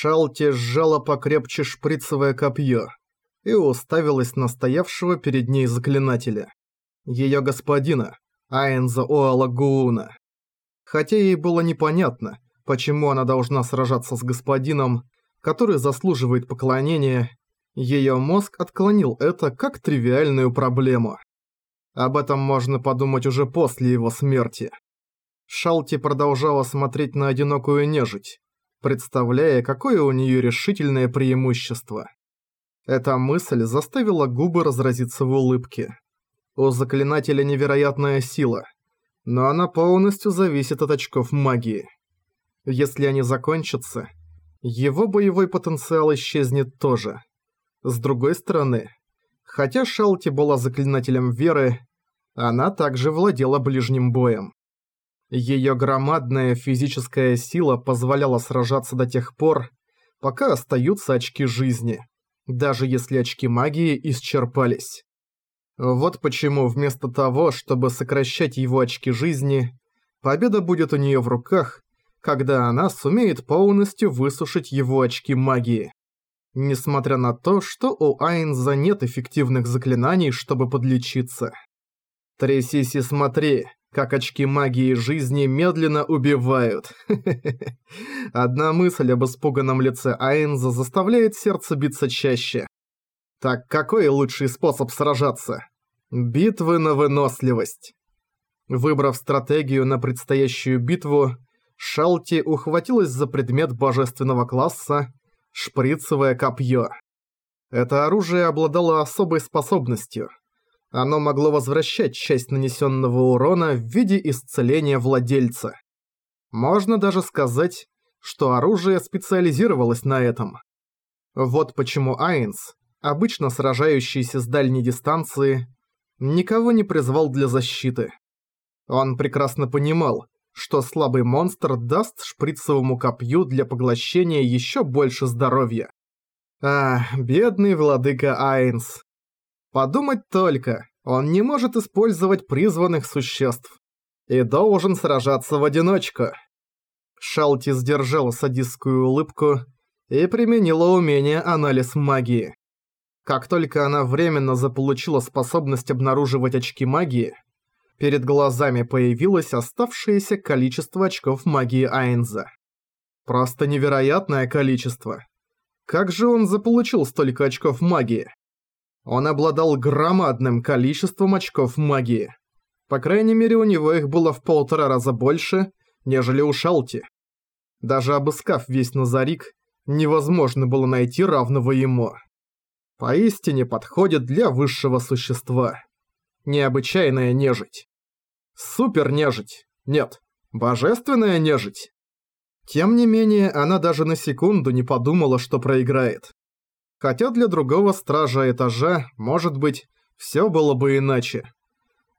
Шалти сжала покрепче шприцевое копье и уставилась на стоявшего перед ней заклинателя. Ее господина, Айнза Оалагууна. Хотя ей было непонятно, почему она должна сражаться с господином, который заслуживает поклонения, ее мозг отклонил это как тривиальную проблему. Об этом можно подумать уже после его смерти. Шалти продолжала смотреть на одинокую нежить, представляя, какое у нее решительное преимущество. Эта мысль заставила губы разразиться в улыбке. У заклинателя невероятная сила, но она полностью зависит от очков магии. Если они закончатся, его боевой потенциал исчезнет тоже. С другой стороны, хотя Шалти была заклинателем веры, она также владела ближним боем. Ее громадная физическая сила позволяла сражаться до тех пор, пока остаются очки жизни, даже если очки магии исчерпались. Вот почему вместо того, чтобы сокращать его очки жизни, победа будет у нее в руках, когда она сумеет полностью высушить его очки магии. Несмотря на то, что у Айнза нет эффективных заклинаний, чтобы подлечиться. Трясись и смотри, как очки магии жизни медленно убивают. Одна мысль об испуганном лице Айнза заставляет сердце биться чаще. Так какой лучший способ сражаться? Битвы на выносливость. Выбрав стратегию на предстоящую битву, Шалти ухватилась за предмет божественного класса шприцевое копье. Это оружие обладало особой способностью. Оно могло возвращать часть нанесенного урона в виде исцеления владельца. Можно даже сказать, что оружие специализировалось на этом. Вот почему Айнс, обычно сражающийся с дальней дистанции, никого не призвал для защиты. Он прекрасно понимал, что слабый монстр даст шприцевому копью для поглощения еще больше здоровья. А, бедный владыка Айнс. Подумать только, он не может использовать призванных существ. И должен сражаться в одиночку. Шалти сдержала садистскую улыбку и применила умение анализ магии. Как только она временно заполучила способность обнаруживать очки магии, Перед глазами появилось оставшееся количество очков магии Айнза. Просто невероятное количество. Как же он заполучил столько очков магии? Он обладал громадным количеством очков магии. По крайней мере, у него их было в полтора раза больше, нежели у Шалти. Даже обыскав весь Назарик, невозможно было найти равного ему. Поистине подходит для высшего существа. Необычайная нежить. Супер нежить. Нет, божественная нежить. Тем не менее, она даже на секунду не подумала, что проиграет. Хотя для другого стража этажа, может быть, все было бы иначе.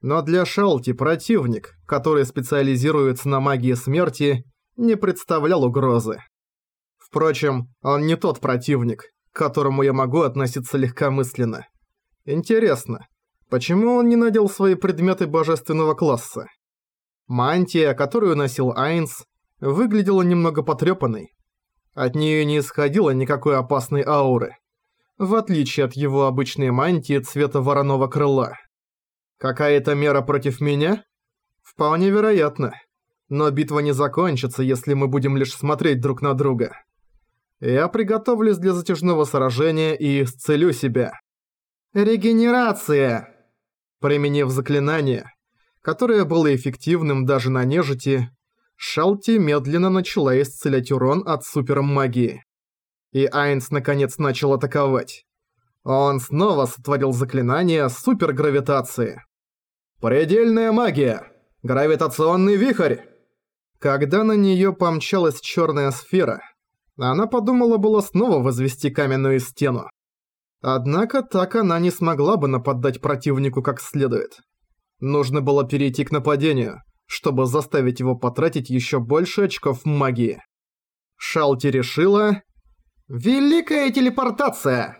Но для Шалти противник, который специализируется на магии смерти, не представлял угрозы. Впрочем, он не тот противник, к которому я могу относиться легкомысленно. Интересно, Почему он не надел свои предметы божественного класса? Мантия, которую носил Айнс, выглядела немного потрепанной. От нее не исходило никакой опасной ауры, в отличие от его обычной мантии цвета вороного крыла. Какая-то мера против меня? Вполне вероятно. Но битва не закончится, если мы будем лишь смотреть друг на друга. Я приготовлюсь для затяжного сражения и исцелю себя. Регенерация! Применив заклинание, которое было эффективным даже на нежити, Шалти медленно начала исцелять урон от супермагии. И Айнс наконец начал атаковать. Он снова сотворил заклинание супергравитации. «Предельная магия! Гравитационный вихрь!» Когда на неё помчалась чёрная сфера, она подумала было снова возвести каменную стену. Однако так она не смогла бы нападать противнику как следует. Нужно было перейти к нападению, чтобы заставить его потратить еще больше очков магии. Шалти решила... Великая телепортация!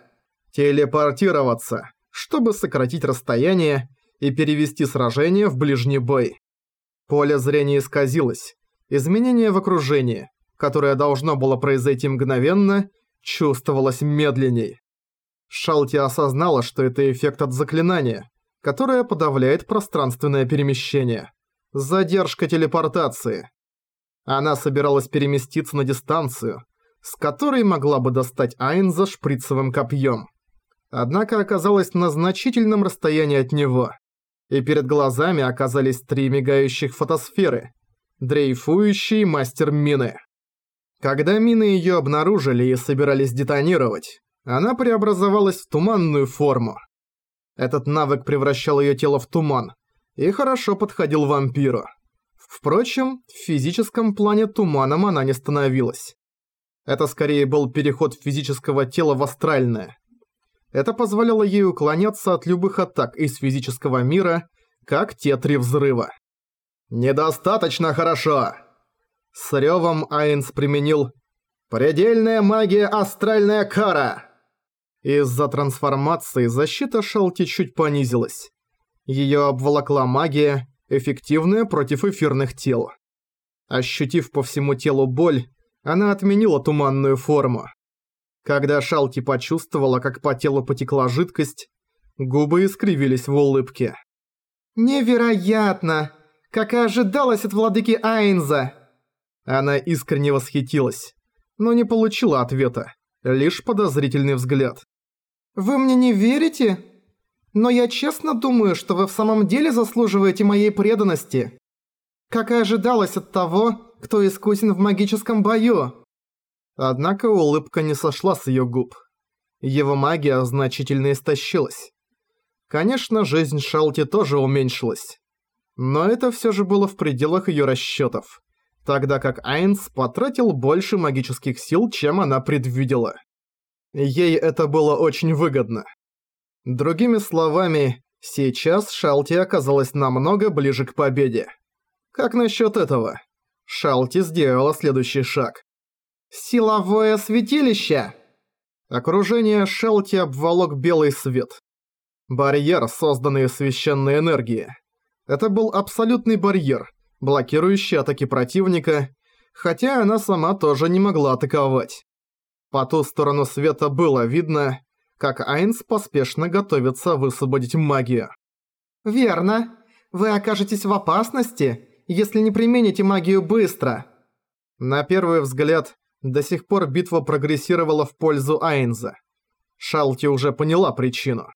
Телепортироваться, чтобы сократить расстояние и перевести сражение в ближний бой. Поле зрения исказилось. Изменения в окружении, которое должно было произойти мгновенно, чувствовалось медленней. Шалти осознала, что это эффект от заклинания, которое подавляет пространственное перемещение. Задержка телепортации. Она собиралась переместиться на дистанцию, с которой могла бы достать Айнза шприцевым копьем. Однако оказалась на значительном расстоянии от него, и перед глазами оказались три мигающих фотосферы, дрейфующий мастер мины. Когда мины ее обнаружили и собирались детонировать, она преобразовалась в туманную форму. Этот навык превращал ее тело в туман и хорошо подходил вампиру. Впрочем, в физическом плане туманом она не становилась. Это скорее был переход физического тела в астральное. Это позволяло ей уклоняться от любых атак из физического мира, как те три взрыва. «Недостаточно хорошо!» С рёвом Айнс применил «Предельная магия астральная кара!» Из-за трансформации защита Шелти чуть понизилась. Её обволокла магия, эффективная против эфирных тел. Ощутив по всему телу боль, она отменила туманную форму. Когда Шалти почувствовала, как по телу потекла жидкость, губы искривились в улыбке. «Невероятно! Как и ожидалось от владыки Айнза!» Она искренне восхитилась, но не получила ответа, лишь подозрительный взгляд. «Вы мне не верите? Но я честно думаю, что вы в самом деле заслуживаете моей преданности. Как и ожидалось от того, кто искусен в магическом бою». Однако улыбка не сошла с её губ. Его магия значительно истощилась. Конечно, жизнь Шалти тоже уменьшилась. Но это всё же было в пределах её расчётов тогда как Айнс потратил больше магических сил, чем она предвидела. Ей это было очень выгодно. Другими словами, сейчас Шалти оказалась намного ближе к победе. Как насчет этого? Шалти сделала следующий шаг. «Силовое святилище!» Окружение Шалти обволок белый свет. Барьер, созданный священной энергии. Это был абсолютный барьер – блокирующий атаки противника, хотя она сама тоже не могла атаковать. По ту сторону света было видно, как Айнс поспешно готовится высвободить магию. «Верно. Вы окажетесь в опасности, если не примените магию быстро». На первый взгляд, до сих пор битва прогрессировала в пользу Айнза. Шалти уже поняла причину.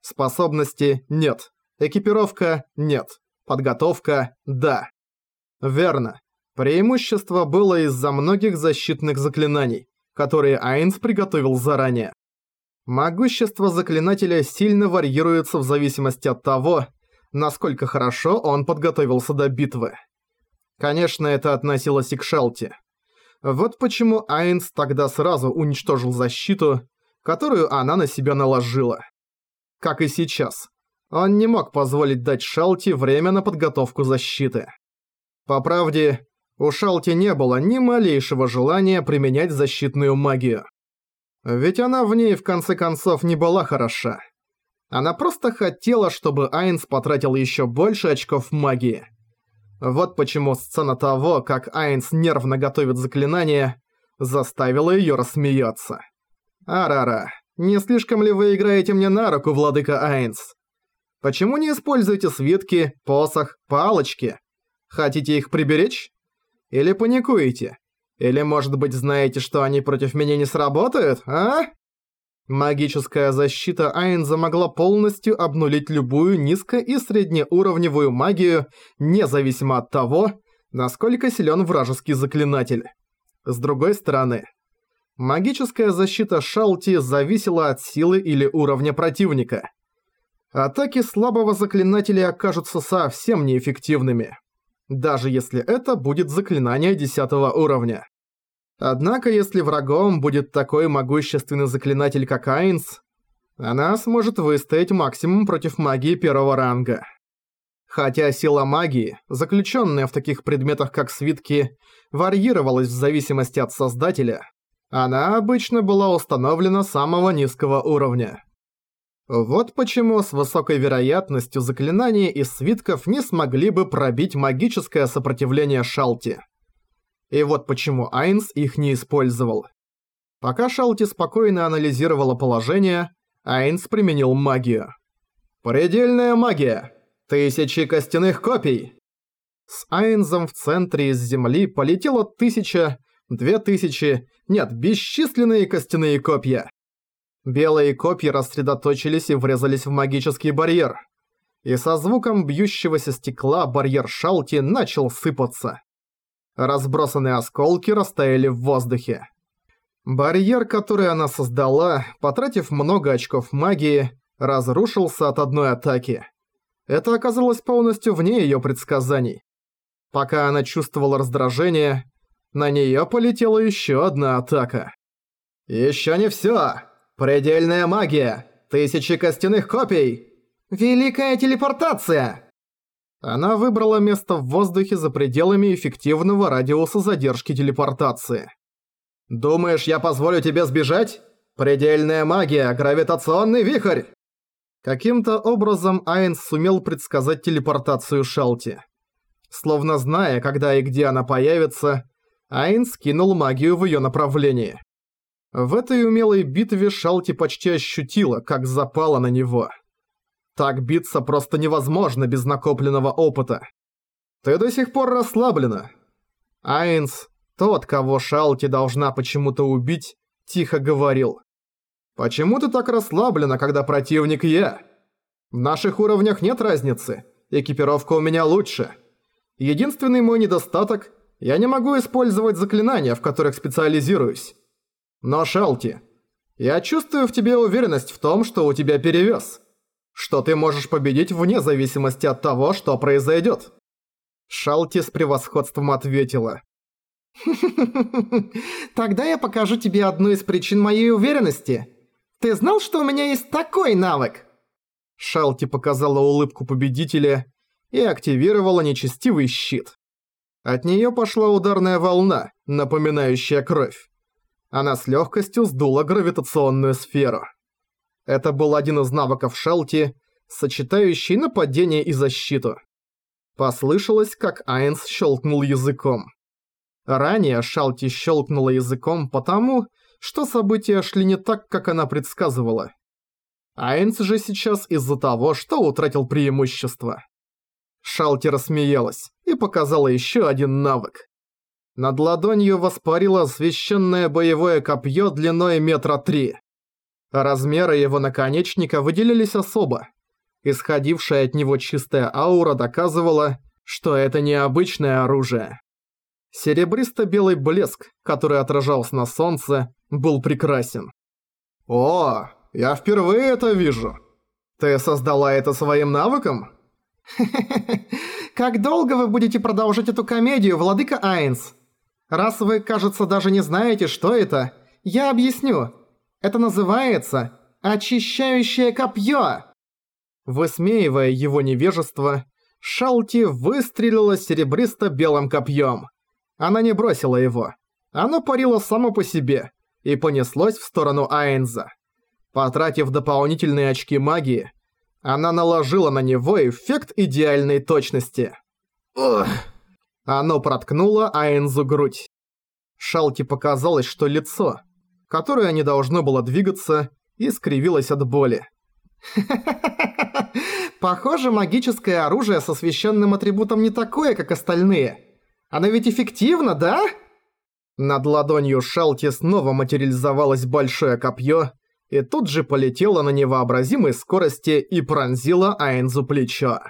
Способности – нет. Экипировка – нет. Подготовка – да. Верно. Преимущество было из-за многих защитных заклинаний, которые Айнс приготовил заранее. Могущество заклинателя сильно варьируется в зависимости от того, насколько хорошо он подготовился до битвы. Конечно, это относилось и к Шалте. Вот почему Айнс тогда сразу уничтожил защиту, которую она на себя наложила. Как и сейчас. Он не мог позволить дать Шалти время на подготовку защиты. По правде, у Шалти не было ни малейшего желания применять защитную магию. Ведь она в ней в конце концов не была хороша. Она просто хотела, чтобы Айнс потратил еще больше очков магии. Вот почему сцена того, как Айнс нервно готовит заклинание, заставила ее рассмеяться. «Арара, не слишком ли вы играете мне на руку, владыка Айнс? Почему не используете свитки, посох, палочки? Хотите их приберечь? Или паникуете? Или, может быть, знаете, что они против меня не сработают, а?» Магическая защита Айнза могла полностью обнулить любую низко- и среднеуровневую магию, независимо от того, насколько силен вражеский заклинатель. С другой стороны, магическая защита Шалти зависела от силы или уровня противника. Атаки слабого заклинателя окажутся совсем неэффективными, даже если это будет заклинание 10 уровня. Однако, если врагом будет такой могущественный заклинатель, как Айнс, она сможет выстоять максимум против магии первого ранга. Хотя сила магии, заключенная в таких предметах как свитки, варьировалась в зависимости от создателя, она обычно была установлена самого низкого уровня. Вот почему с высокой вероятностью заклинания из свитков не смогли бы пробить магическое сопротивление Шалти. И вот почему Айнс их не использовал. Пока Шалти спокойно анализировала положение, Айнс применил магию. «Предельная магия! Тысячи костяных копий!» С Айнзом в центре из земли полетело тысяча, две тысячи, нет, бесчисленные костяные копья. Белые копья рассредоточились и врезались в магический барьер. И со звуком бьющегося стекла барьер Шалти начал сыпаться. Разбросанные осколки растаяли в воздухе. Барьер, который она создала, потратив много очков магии, разрушился от одной атаки. Это оказалось полностью вне её предсказаний. Пока она чувствовала раздражение, на неё полетела ещё одна атака. «Ещё не всё! Предельная магия! Тысячи костяных копий! Великая телепортация!» Она выбрала место в воздухе за пределами эффективного радиуса задержки телепортации. «Думаешь, я позволю тебе сбежать? Предельная магия, гравитационный вихрь!» Каким-то образом Айнс сумел предсказать телепортацию Шалти. Словно зная, когда и где она появится, Айнс кинул магию в её направлении. В этой умелой битве Шалти почти ощутила, как запала на него. Так биться просто невозможно без накопленного опыта. Ты до сих пор расслаблена. Айнс, тот, кого Шалти должна почему-то убить, тихо говорил. «Почему ты так расслаблена, когда противник я? В наших уровнях нет разницы, экипировка у меня лучше. Единственный мой недостаток – я не могу использовать заклинания, в которых специализируюсь. Но, Шалти, я чувствую в тебе уверенность в том, что у тебя перевес. Что ты можешь победить вне зависимости от того, что произойдет. Шалти с превосходством ответила. «Тогда я покажу тебе одну из причин моей уверенности. Ты знал, что у меня есть такой навык?» Шалти показала улыбку победителя и активировала нечестивый щит. От неё пошла ударная волна, напоминающая кровь. Она с лёгкостью сдула гравитационную сферу. Это был один из навыков Шалти, сочетающий нападение и защиту. Послышалось, как Айнс щелкнул языком. Ранее Шалти щелкнула языком потому, что события шли не так, как она предсказывала. Айнс же сейчас из-за того, что утратил преимущество. Шалти рассмеялась и показала еще один навык. Над ладонью воспарило священное боевое копье длиной метра три. Размеры его наконечника выделились особо. Исходившая от него чистая аура доказывала, что это необычное оружие. Серебристо-белый блеск, который отражался на солнце, был прекрасен. «О, я впервые это вижу. Ты создала это своим навыком?» Как долго вы будете продолжать эту комедию, владыка Айнс? Раз вы, кажется, даже не знаете, что это, я объясню. Это называется «очищающее копье». Высмеивая его невежество, Шалти выстрелила серебристо-белым копьем. Она не бросила его. Оно парило само по себе и понеслось в сторону Айнза. Потратив дополнительные очки магии, она наложила на него эффект идеальной точности. Ugh. Оно проткнуло Айнзу грудь. Шалти показалось, что лицо, которое не должно было двигаться, искривилось от боли. Похоже, магическое оружие со священным атрибутом не такое, как остальные. Оно ведь эффективно, да? Над ладонью Шалти снова материализовалось большое копье, и тут же полетело на невообразимой скорости и пронзило Айнзу плечо.